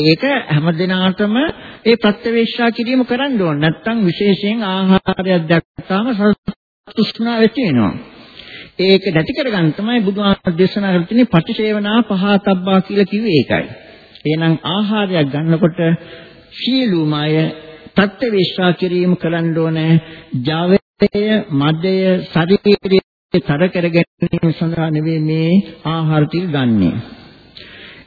ඒක හැමදිනාටම ඒ ප්‍රත්‍යවේක්ෂා කිරීම කරන්න ඕන. නැත්නම් විශේෂයෙන් ආහාරයක් දැක්කාම තෘෂ්ණාව ඇති වෙනවා. ඒක නැති කරගන්න තමයි බුදුහාම දේශනා කරලා තියෙන්නේ පටිසේවනා පහතබ්බා කියලා කිව්වේ ඒකයි. එහෙනම් ආහාරයක් ගන්නකොට සීලුමය ප්‍රත්‍යවේක්ෂා කිරීම කරන්න ඕනේ. ජවය, මදය, ශරීරයේ තර කර ගැනීම සඳහා නෙවෙයි මේ ආහාර ටික ගන්නේ.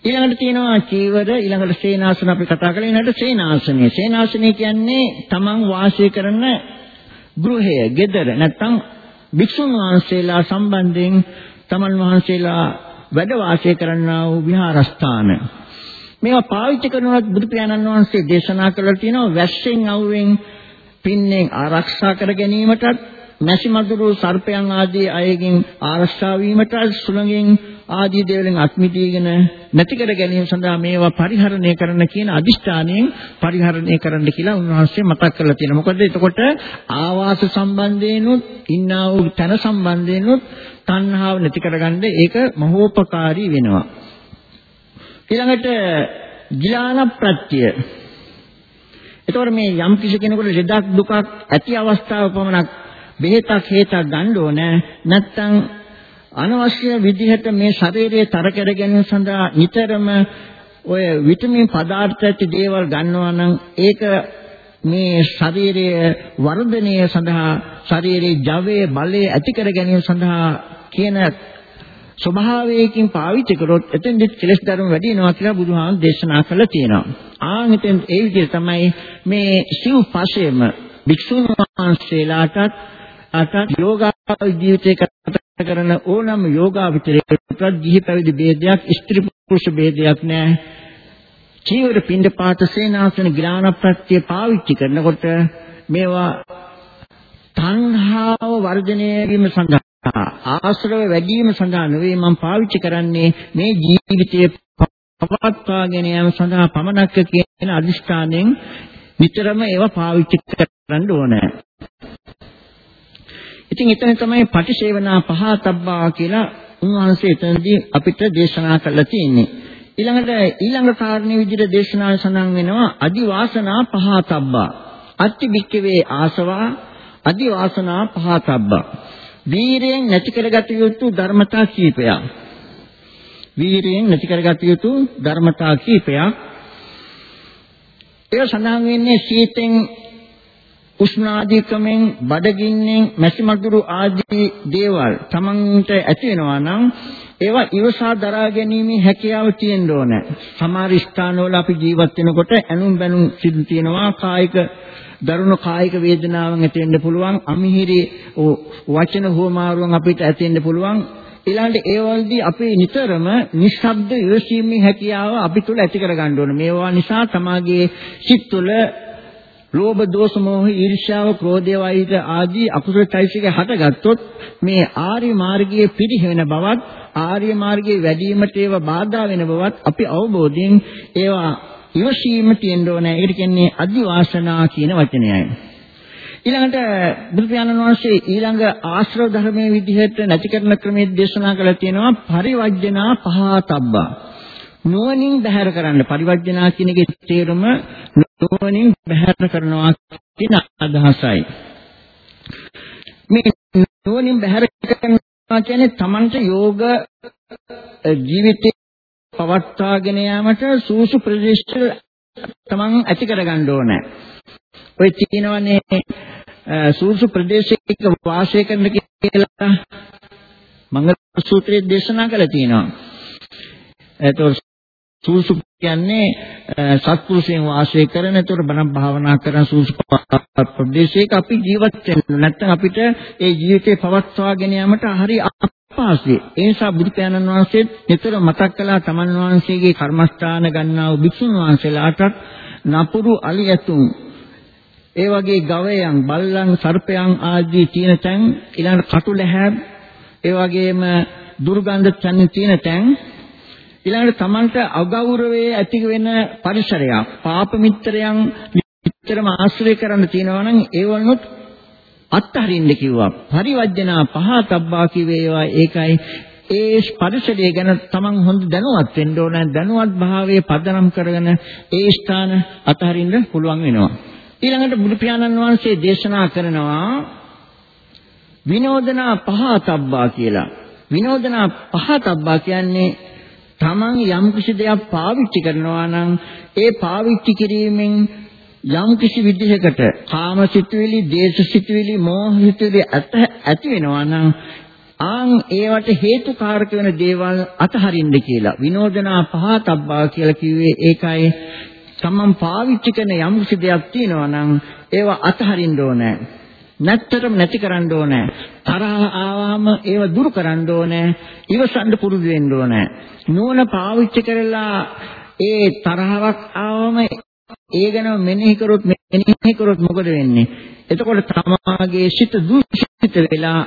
ඊළඟට තියෙනවා චීවර ඊළඟට සේනාසන අපි කතා කරලා ඊළඟට සේනාසනය. සේනාසනය කියන්නේ තමන් වාසය කරන ගෘහය, ගෙදර නැත්නම් භික්ෂුන් වහන්සේලා සම්බන්ධයෙන් තමන් වහන්සේලා වැඩ වාසය කරන්නා වූ විහාරස්ථාන. මේවා පාවිච්චි කරනවත් බුදු පියාණන් වහන්සේ දේශනා කළා තියෙනවා වැස්සෙන් අවුවෙන් පින්නෙන් ආරක්ෂා කර ගැනීමටත් මැසි මදුරු සර්පයන් ආදී අයගෙන් ආරක්ෂා වීමට සුළඟෙන් ආදී දේවලින් අත්මිදීගෙන නැති කර ගැනීම සඳහා මේවා පරිහරණය කරන්න කියන අදිෂ්ඨානයෙන් පරිහරණය කරන්න කියලා උන්වහන්සේ මතක් කරලා තියෙනවා. මොකද එතකොට ආවාස සම්බන්ධයෙන්ුත් ඉන්නා වූ තන සම්බන්ධයෙන්ුත් තණ්හාව නැති කරගන්න ඒක මහෝපකාරී වෙනවා. ඊළඟට ගිලාන ප්‍රත්‍ය එතකොට මේ යම් කිසි කෙනෙකුට ලෙඩක් දුකක් ඇති අවස්ථාව පමණක් බෙහෙතක් හේතක් ගන්න ඕනේ නැත්නම් අනවශ්‍ය විදිහට මේ ශරීරයේ තර කර ගැනීම සඳහා නිතරම ඔය විටමින් පදාර්ථ ඇති දේවල් ගන්නවා නම් ඒක මේ ශරීරයේ වර්ධනය සඳහා ශරීරයේ ජවයේ බලය ඇති කර ගැනීම සඳහා කියන ස්වභාවයකින් පාවිච්චි කරොත් එතෙන්දි කෙලස් ධර්ම වැඩි වෙනවා කියලා බුදුහාම දේශනා කළා තියෙනවා. ආන් එතෙන් ඒ විදිහට තමයි මේ සිව් පසෙම භික්ෂුන් වහන්සේලාටත් අතත් යෝගා ජීවිතේ ගත කරන ඕනම යෝගාවචරයකට ගිහි පැවිදි ભેදයක් ස්ත්‍රී පුරුෂ ભેදයක් නැහැ. චීවර පින්ඩ පාත සේනාසන ග්‍රාණ ප්‍රත්‍ය පාවිච්චි කරනකොට මේවා තණ්හාව වර්ධනය වීම සඳහා ආශ්‍රව වැඩි වීම සඳහා නෙවෙයි මම පාවිච්චි කරන්නේ මේ ජීවිතයේ පවත්වාගෙන යාම සඳහා පමණක් කියන අදිෂ්ඨානයෙන් නිතරම ඒවා පාවිච්චි කරන්න ඕනේ. ඉතින් එතන තමයි පටිසේවනා පහතබ්බා කියලා උන්වහන්සේ එතනදී අපිට දේශනා කළා තියෙන්නේ. ඊළඟට ඊළඟ කාරණේ විදිහට දේශනාව සඳහන් වෙනවා අදිවාසනා පහතබ්බා. අත්ති බික්කවේ ආසවා අදිවාසනා පහතබ්බා. වීරයෙන් නැති කරගත යුතු ධර්මතා කීපයක්. වීරයෙන් නැති කරගත යුතු ධර්මතා කීපයක්. ඒ සඳහන් වෙන්නේ සීතෙන් උෂ්ණාධිකමෙන් බඩගින්නෙන් මැසිමදුරු ආදී දේවල් තමන්ට ඇති වෙනවා නම් ඒවා ඉවසා දරා ගැනීමේ හැකියාව තියෙන්න ඕන. සමහර ස්ථානවල අපි ජීවත් වෙනකොට ඇනුම් බැනුම් සිදු තියෙනවා කායික දරුණු කායික වේදනාවන් ඇති වෙන්න පුළුවන් අමිහිරි වචන හෝමාරුවන් අපිට ඇති වෙන්න පුළුවන් ඊළඟට ඒ වලදී අපි නිතරම නිශ්ශබ්ද ඉවසීමේ හැකියාව අපි තුල ඇති කර ගන්න ඕනේ. මේවා නිසා තමාගේ සිත් තුළ ලෝභ දෝෂ මොහ ඊර්ෂ්‍යාව ක්‍රෝධය වෛර ආදී අකුසල චෛතසික හටගත්තොත් මේ ආර්ය මාර්ගයේ පිරිහෙන බවත් ආර්ය මාර්ගයේ වැඩිවීමට ඒවා බාධා වෙන බවත් අපි අවබෝධයෙන් ඒවා ඉවසීම තියෙන්න ඕනේ. ඒකට කියන්නේ අදිවාසනා කියන වචනයයි. ඊළඟට බුදු පියාණන් වහන්සේ ඊළඟ ආශ්‍රව ධර්මයේ විදිහට නැති කරන ක්‍රමයේ දේශනා කළා තියෙනවා පරිවර්ජනා පහතබ්බා. නුවණින් බැහැර කරන්න පරිවර්ජනා කියන එකේ තේරුම නුවණින් බැහැර කරනවා කියන අදහසයි. මේ නුවණින් බැහැර කරනවා කියන්නේ Tamanta යෝග ජීවිතේ පවත්වාගෙන යාමට සූසු ප්‍රදේශ තමන් ඇති කරගන්න ඕනේ. ඔය කියනවනේ සූසු ප්‍රදේශයක වාසය කරන කියලා මංගල සූත්‍රයේ දේශනා කළා තියෙනවා. එතකොට සූසු කියන්නේ සත්පුරුෂයන් වාසය කරන ඒතර බණ භාවනා කරන සූසු ප්‍රදේශයක අපි ජීවත් වෙන්න නැත්නම් අපිට ඒ ජීවිතේ පවත්වාගෙන යාමට හරි අපහසුයි. ඒ නිසා බුදු පියාණන් වහන්සේ නිතර මතක් කළා තමන් වහන්සේගේ කර්මස්ථාන ගන්නා වූ භික්ෂුන් වහන්සේලාට නපුරු අලි ඇතුන් ඒ වගේ ගවයන්, බල්ලන්, සර්පයන් ආදී තියෙන තැන් ඊළඟ කටු ලැහැබ් ඒ වගේම දුර්ගන්ධ තැන් තියෙන තැන් ඊළඟට Tamanට අගෞරවයේ ඇති වෙන පරිසරයක් පාප මිත්‍රයන් විතරම ආශ්‍රය කරන්න තියෙනවා නම් ඒ වුණොත් අත්හරින්න කිව්වා. පරිවර්ජනා පහතබ්බා කිවේවා. ඒකයි ඒ පරිසරය ගැන Taman හොඳ දැනුවත් වෙන්න ඕන. දැනුවත් භාවයේ පදනම් කරගෙන ඒ ස්ථාන අතහරින්න පුළුවන් වෙනවා. ඊළඟට බුදු පියාණන් වහන්සේ දේශනා කරනවා විනෝදනා පහතබ්බා කියලා. විනෝදනා පහතබ්බා කියන්නේ Taman යම් කිසි දෙයක් පාවිච්චි කරනවා නම් ඒ පාවිච්චි කිරීමෙන් යම් කිසි විදිහකට කාමසිතුවිලි, දේශසිතුවිලි, මෝහසිතුවිලි ඇති වෙනවා නම් ආන් ඒවට හේතුකාරක වෙන දේවල් අතහරින්න කියලා. විනෝදනා පහතබ්බා කියලා කිව්වේ ඒකයි. තමන් පාවිච්චි කරන යම් කිසි දෙයක් තියෙනවා නම් ඒව අතහරින්න ඕනේ. නැත්තරම නැති කරන්න ඕනේ. තරහ ආවම ඒව දුරු කරන්න ඕනේ. ඉවසන්න පුරුදු වෙන්න ඕනේ. නුවණ පාවිච්චි කරලා ඒ තරහවක් ආවම ඒ ගැන මෙනෙහි කරොත් මෙනෙහි කරොත් මොකද වෙන්නේ? එතකොට තමාගේ සිත දූෂිත වෙලා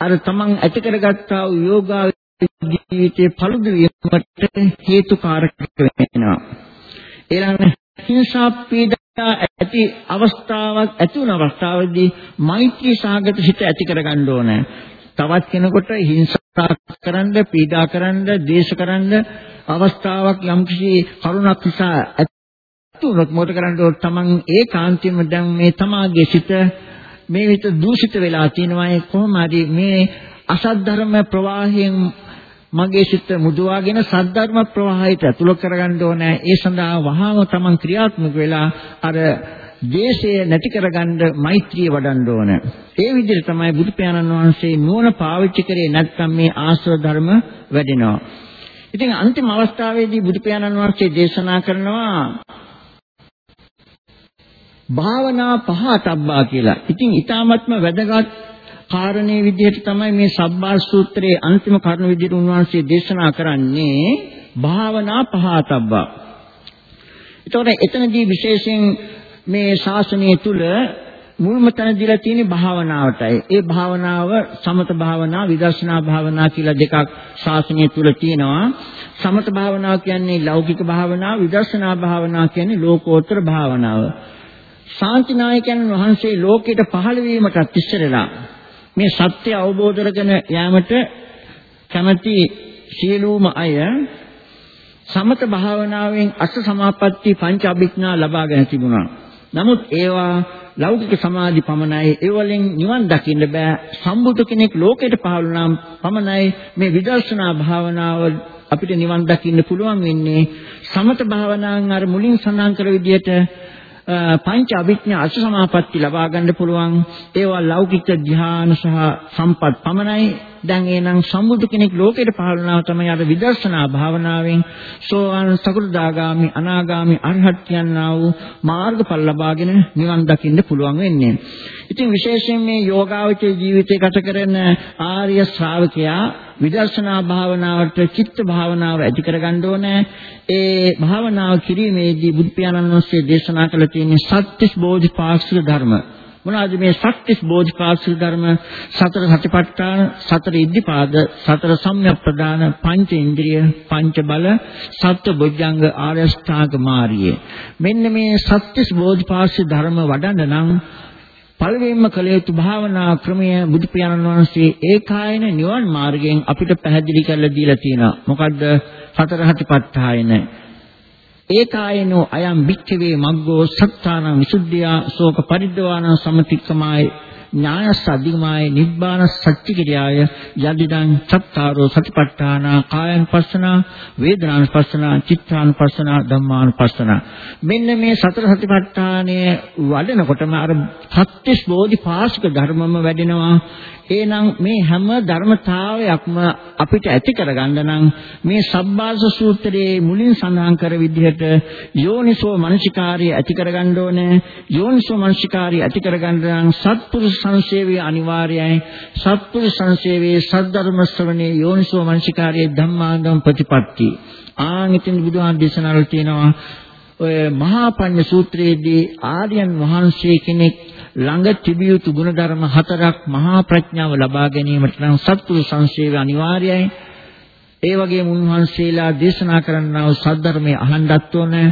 අර තමන් ඇති කරගත්තා වූ යෝගා ජීවිතයේ පළුදු වීමට හේතුකාරක වෙනවා. ඊළඟ හිංසා පීඩා ඇති අවස්ථාවක් ඇති වුණ අවස්ථාවේදී මෛත්‍රී සාගත හිත ඇති කරගන්න ඕනේ. තවත් කෙනෙකුට හිංසා කරන්න, පීඩා කරන්න, ද්වේෂ කරන්න අවස්ථාවක් යම්කිසි කරුණක් නිසා ඇති වුණොත් මොකද කරන්න ඕන? තමන් ඒකාන්තයෙන්ම දැන් මේ තමාගේ සිත මේ විතර දූෂිත වෙලා තියෙනවා කොහොම හරි මේ අසත් ධර්ම ප්‍රවාහයෙන් මගේ සිත මුදවාගෙන සද්ධර්ම ප්‍රවාහයට ඇතුළු කරගන්න ඕනේ. ඒ සඳහා වහාම තමන් ක්‍රියාත්මක වෙලා අර ද්වේෂය නැති කරගන්න මෛත්‍රිය වඩන්න ඕන. ඒ විදිහට තමයි බුදු පියාණන් වහන්සේ නුවණ පාවිච්චි කරේ නැත්නම් මේ ආශ්‍රව ධර්ම වැඩෙනවා. ඉතින් අන්තිම අවස්ථාවේදී බුදු පියාණන් වහන්සේ දේශනා කරනවා භාවනා පහතබ්බා කියලා. ඉතින් ඊ타මත්ම වැදගත් කාරණේ විදිහට තමයි මේ සබ්බා සූත්‍රයේ අන්තිම කරුණ විදිහට උන්වහන්සේ දේශනා කරන්නේ භාවනා පහතබ්බා. ඒතකොට එතනදී විශේෂයෙන් මේ ශාසනය තුල මුල්ම තැන දීලා තියෙන්නේ භාවනාවටයි. ඒ භාවනාව සමත භාවනා, විදර්ශනා භාවනා කියලා දෙකක් ශාසනය තුල තියෙනවා. සමත භාවනාව කියන්නේ ලෞකික භාවනාව, විදර්ශනා භාවනාව කියන්නේ ලෝකෝත්තර භාවනාව. ශාන්තිනායකයන් වහන්සේ ලෝකෙට පහළ වීමටත් ඉස්සරලා මේ සත්‍ය අවබෝධ කරගෙන යාමට කැමැති සියලුම අය සමත භාවනාවෙන් අස සමාපatti පංච අභිඥා ලබාගෙන තිබුණා. නමුත් ඒවා ලෞකික සමාධි පමණයි. ඒ වලින් නිවන් දකින්න බෑ. සම්බුදු කෙනෙක් ලෝකෙට පහළ නම් පමණයි මේ විදර්ශනා භාවනාව අපිට නිවන් දකින්න පුළුවන් වෙන්නේ. සමත භාවනාවෙන් අර මුලින් සඳහන් කර විදිහට පංච අභිඥා අසු සමාපatti ලබා ගන්න පුළුවන් ඒවා ලෞකික ධ්‍යාන සහ සම්පත් පමණයි දැන් එනං සම්බුදු කෙනෙක් ලෝකෙට පහළ වුණා තමයි අර විදර්ශනා භාවනාවෙන් සෝවාන් සකෘදාගාමි අනාගාමි අරහත් කියනා වූ මාර්ගඵල ලබාගෙන නිවන් දකින්න පුළුවන් වෙන්නේ. ඉතින් විශේෂයෙන් මේ යෝගාවචර ජීවිතය ගත කරන ආර්ය ශ්‍රාවකයා විදර්ශනා භාවනාවට චිත්ත භාවනාව ඇති කරගන්න ඕනේ. ඒ භාවනාව කිරීමේදී බුදු පියාණන් වහන්සේ දේශනා කළ තියෙන සත්‍තිස් බෝධිපාක්ෂික ධර්ම මොනවාද මේ සත්‍තිස් බෝධිපාක්ෂික ධර්ම සතර සතිපට්ඨාන සතර ඉද්ධිපාද සතර සම්‍යක්ප්‍රදාන පංච ඉන්ද්‍රිය පංච බල සත්‍ය බොජ්ජංග ආරෂ්ඨාග මාර්ගය මෙන්න මේ සත්‍තිස් බෝධිපාක්ෂික ධර්ම වඩන්න නම් පළවෙනිම කළ යුතු භාවනා ක්‍රමය බුදු පියාණන් වහන්සේ ඒකායන නිවන් මාර්ගයෙන් අපිට පැහැදිලි කරලා දීලා තියෙනවා. මොකද්ද? සතර හතිපත්ඨායන. ඒකායනෝ අයම් වික්ඛවේ මග්ගෝ සත්තාන විසුද්ධියා ශෝක පරිද්දවාන සමතික්කමාය ඥායස්ස අධිගමාය නිබ්බාන සත්‍ය කිරියාය යදිදං සත්තාරෝ සතිපට්ඨාන කායනුපස්සන වේදනානුපස්සන චිත්තානුපස්සන ධම්මානුපස්සන. මෙන්න මේ සතර සතිපට්ඨානය වඩනකොටම අර සත්‍විස් බෝධිපාශික ධර්මම වැඩෙනවා. එහෙනම් මේ හැම ධර්මතාවයක්ම අපිට ඇති කරගන්න නම් මේ සබ්බාස සූත්‍රයේ මුලින් සඳහන් කර විදිහට යෝනිසෝ මනසිකාර්ය ඇති කරගන්න ඕනේ. යෝනිසෝ මනසිකාර්ය ඇති කරගන්න නම් සත්පුරුෂ සංසේවය අනිවාර්යයි සත්පුරුෂ සංසේවයේ සද්ධර්ම ශ්‍රවණේ යෝනිසෝ මනසිකාර්යයේ ධම්මාංගම් ප්‍රතිපatti ආන් ඉතින් බුදුහාම දේශනාවල තියෙනවා ඔය මහා පඤ්ඤ සූත්‍රයේදී ආර්යයන් වහන්සේ කෙනෙක් ළඟ තිබිය යුතු ගුණධර්ම හතරක් මහා ප්‍රඥාව ලබා ගැනීමට නම් සත්පුරුෂ සංසේවය අනිවාර්යයි. ඒ වගේම උන්වහන්සේලා දේශනා කරන්නා වූ සද්ධර්මයේ අහන්නත් ඕනේ.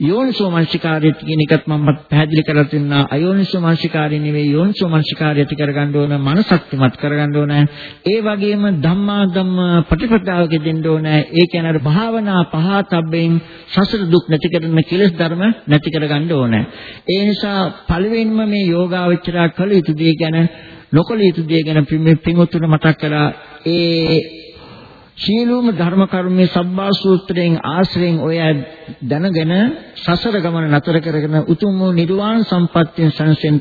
යෝනිසෝ මනසිකාරය කියන එකත් මම පැහැදිලි කරලා තින්නා. අයෝනිසෝ මනසිකාරය නෙවෙයි යෝනිසෝ මනසිකාරය ඇති කරගන්න ඕන මනසක්තිමත් කරගන්න ඕන. ඒ වගේම ධම්මා ධම්ම ප්‍රතිපදාවක දෙන්න ඕන. ඒ කියන්නේ අර භාවනා පහතබ්බෙන් සසර දුක් නැති කරන කෙලෙස් ධර්ම නැති කරගන්න ඕන. ඒ නිසා පළවෙනිම මේ යෝගාවචරය කළ යුතු දේ ගැන නොකළ යුතු දේ ගැන පින්වත්තුන්ට මතක් කළා. ඒ සියලුම ධර්ම කර්මයේ සබ්බා සූත්‍රයෙන් ආශ්‍රයෙන් ඔය දැනගෙන සසර ගමන නතර කරගෙන උතුම් වූ නිර්වාණ සම්පත්තිය සැනසෙන්න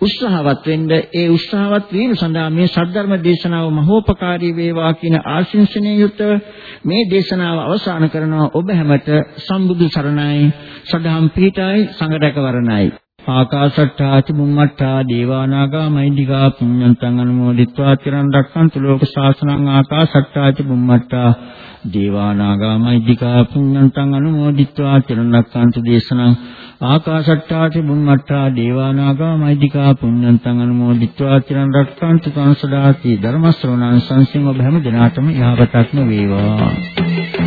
උත්සාහවත් වෙන්න ඒ උත්සාහවත් වීම සඳහා මේ සද්ධර්ම දේශනාව මහෝපකාරී වේවා කියන ආශිංසනීය යුත මේ දේශනාව අවසන් කරනවා ඔබ හැමත සම්බුදු සරණයි. සදහම් පීඨයි සංඝරැක වරණයි ආකාශට්ටාච බුම්මට්ටා දේවානාගා මෛද්దికා පුඤ්ඤන්තං අනුමෝදිත්වා තිරන් රක්කන්තු ලෝක ශාසනං ආකාශට්ටාච බුම්මට්ටා දේවානාගා මෛද්దికා පුඤ්ඤන්තං අනුමෝදිත්වා තිරන් රක්කන්තු දේශනං ආකාශට්ටාච බුම්මට්ටා දේවානාගා මෛද්దికා පුඤ්ඤන්තං අනුමෝදිත්වා තිරන් රක්කන්තු සංසදාති ධර්ම ශ්‍රවණං සංසිම බහැම දිනාටම යහපතක්ම වේවා.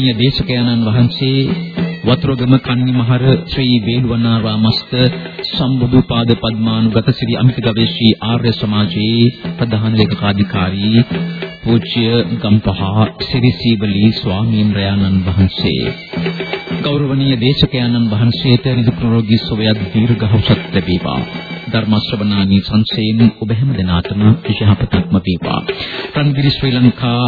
ගෞරවනීය දේශකයන්න් වහන්සේ වතුරුගම කන්නිමහර ශ්‍රී වේළුවනාරාමස්ත සම්බුදු පාද පද්මානුගත ශ්‍රී අමිත ගවේෂී ආර්ය සමාජයේ ප්‍රධාන ලේකකාධිකාරී පූජ්‍ය ගම්පහ සිරිසීවලී ස්වාමීන් වහන්සේ ගෞරවනීය දේශකයන්න් වහන්සේට නිදුක් නිරෝගී සුවය දීර්ඝවසත් ලැබේවා ධර්ම ශ්‍රවණානි සංසේන ඔබ හැම දිනාටම විශාපතක්ම වේවා. රන්ගිරි ශ්‍රී ලංකා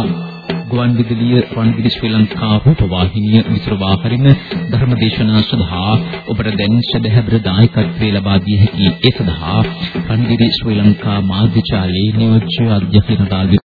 ගුවන්විදුලිය රන්විදි ශ්‍රී ලංකා රූපවාහිනිය විසිරවා හරින ධර්මදේශනා සඳහා ඔබට දැන් සදහැබ්‍ර දායකත්වයේ ලබා දිය හැකි ඒ සඳහා රන්විදි ශ්‍රී ලංකා මාධ්‍ය චාලේ නියෝජ්‍ය අධ්‍යක්ෂ